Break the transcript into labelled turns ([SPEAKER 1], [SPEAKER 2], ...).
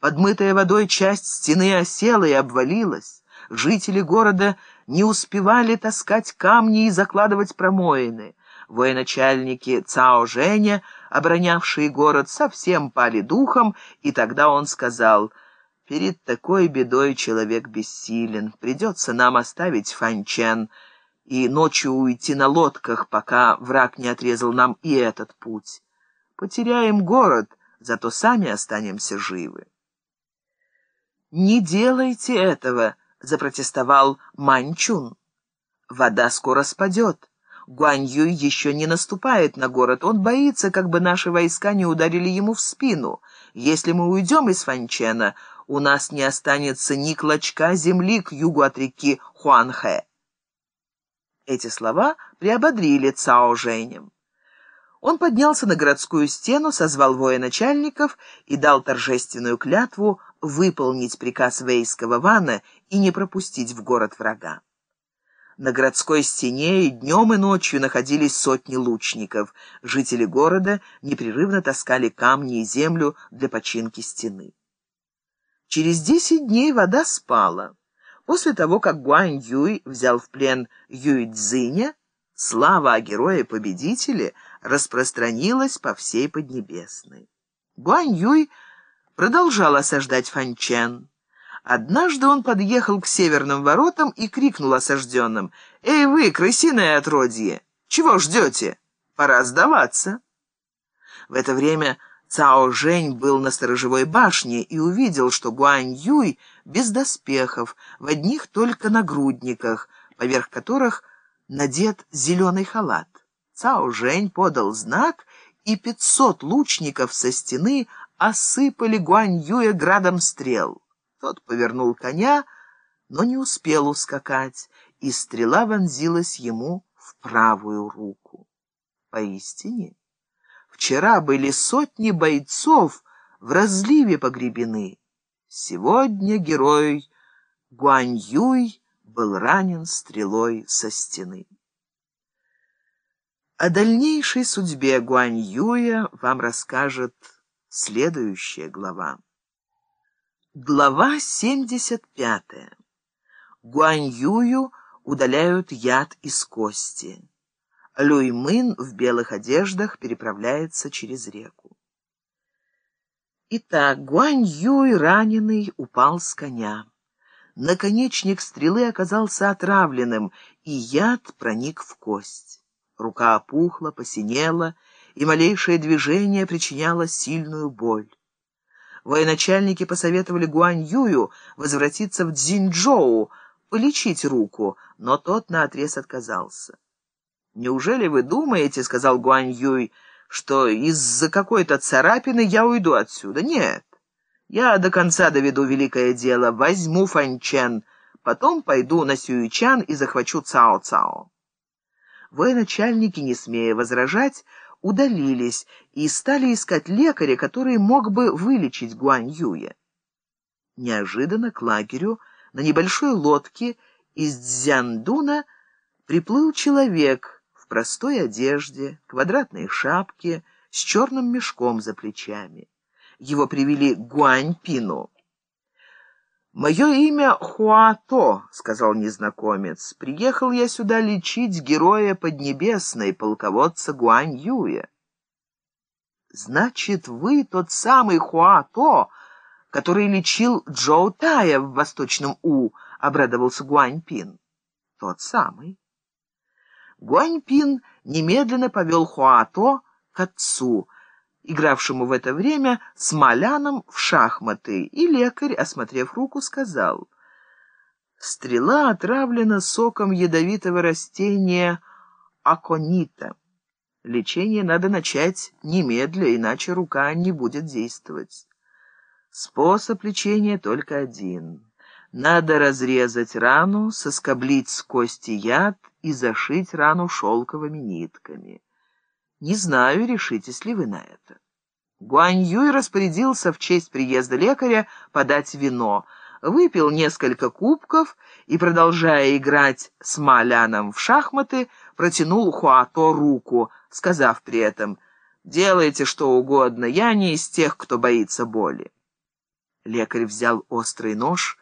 [SPEAKER 1] Подмытая водой часть стены осела и обвалилась. Жители города не успевали таскать камни и закладывать промоины. Военачальники Цао Женя, оборонявшие город, совсем пали духом, и тогда он сказал, «Перед такой бедой человек бессилен. Придется нам оставить Фанчен и ночью уйти на лодках, пока враг не отрезал нам и этот путь. Потеряем город, зато сами останемся живы». «Не делайте этого!» — запротестовал Манчун. «Вода скоро спадет. Гуаньюй еще не наступает на город. Он боится, как бы наши войска не ударили ему в спину. Если мы уйдем из Фанчена, у нас не останется ни клочка земли к югу от реки Хуанхэ». Эти слова приободрили Цао Женем. Он поднялся на городскую стену, созвал военачальников и дал торжественную клятву выполнить приказ Вейского вана и не пропустить в город врага. На городской стене и днем, и ночью находились сотни лучников. Жители города непрерывно таскали камни и землю для починки стены. Через десять дней вода спала. После того, как Гуань Юй взял в плен Юй Цзиня, слава о герое-победителе распространилась по всей Поднебесной. Гуань Юй продолжал осаждать Фанчен. Однажды он подъехал к северным воротам и крикнул осажденным. «Эй вы, крысиное отродье! Чего ждете? Пора сдаваться!» В это время Цао Жень был на сторожевой башне и увидел, что Гуань Юй без доспехов, в одних только нагрудниках, поверх которых надет зеленый халат. Цао Жень подал знак, и пятьсот лучников со стены осыпали Гуань Юя градом стрел. Тот повернул коня, но не успел ускакать, и стрела вонзилась ему в правую руку. Поистине, вчера были сотни бойцов в разливе погребены. Сегодня герой Гуань Юй был ранен стрелой со стены. О дальнейшей судьбе Гуань Юя вам расскажет следующая глава. Глава 75. Гуаньюю удаляют яд из кости. Люймын в белых одеждах переправляется через реку. Итак, Гуаньюй, раненый, упал с коня. Наконечник стрелы оказался отравленным, и яд проник в кость. Рука опухла, посинела, и малейшее движение причиняло сильную боль. Военачальники посоветовали Гуань Юю возвратиться в Цзиньчжоу, полечить руку, но тот наотрез отказался. «Неужели вы думаете, — сказал Гуань Юй, — что из-за какой-то царапины я уйду отсюда? Нет. Я до конца доведу великое дело, возьму Фанчен, потом пойду на Сюичан и захвачу Цао-Цао». Военачальники, не смея возражать, удалились и стали искать лекаря, который мог бы вылечить Гуань Юя. Неожиданно к лагерю на небольшой лодке из Дзяндуна приплыл человек в простой одежде, квадратной шапке, с черным мешком за плечами. Его привели к Гуаньпину. «Мое имя Хуато», — сказал незнакомец. «Приехал я сюда лечить героя Поднебесной, полководца Гуань Юя». «Значит, вы тот самый Хуато, который лечил Джоу Тая в Восточном У», — обрадовался Гуань Пин. «Тот самый». Гуань Пин немедленно повел Хуато к отцу — игравшему в это время с Маляном в шахматы, и лекарь, осмотрев руку, сказал, «Стрела отравлена соком ядовитого растения аконита. Лечение надо начать немедля, иначе рука не будет действовать. Способ лечения только один. Надо разрезать рану, соскоблить с кости яд и зашить рану шелковыми нитками». Не знаю, решитесь ли вы на это. Гуань Юй распорядился в честь приезда лекаря подать вино, выпил несколько кубков и, продолжая играть с Маляном в шахматы, протянул Хуато руку, сказав при этом «Делайте что угодно, я не из тех, кто боится боли». Лекарь взял острый нож